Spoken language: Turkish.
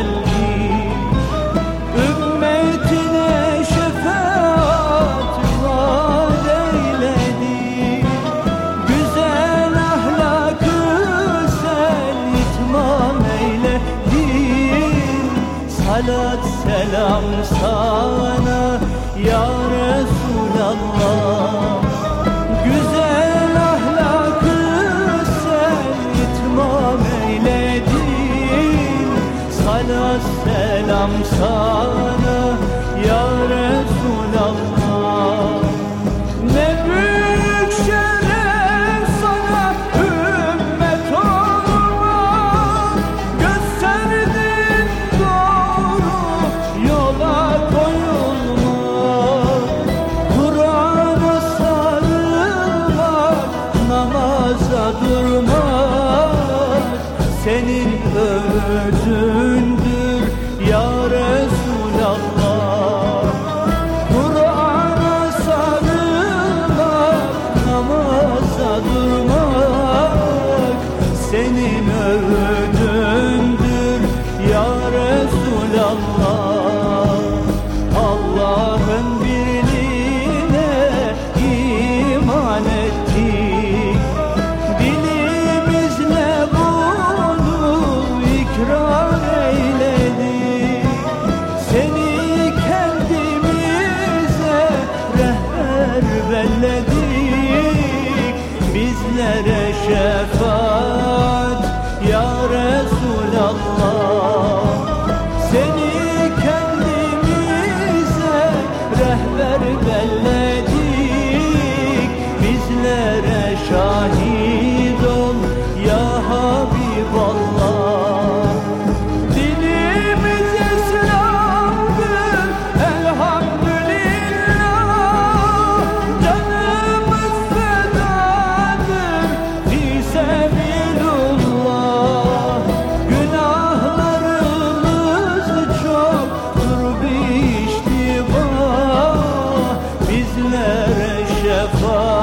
geldi. Ümmetine şefaat vaat eyledi. Güzel ahlakı sen itmam eyledi. Salat selam sana ya Resulallah. selam sana ya Resulallah. Ne büyük sana ümmet olma Gösterdin doğru yola koyulma Kur'an'a sarılmak namaza durmak. Senin ömrün övdündür ya Resulallah. Allah'ın birliğine iman ettik Dilimizle bunu ikrar eyledik Seni kendimize rehber belledik. forever.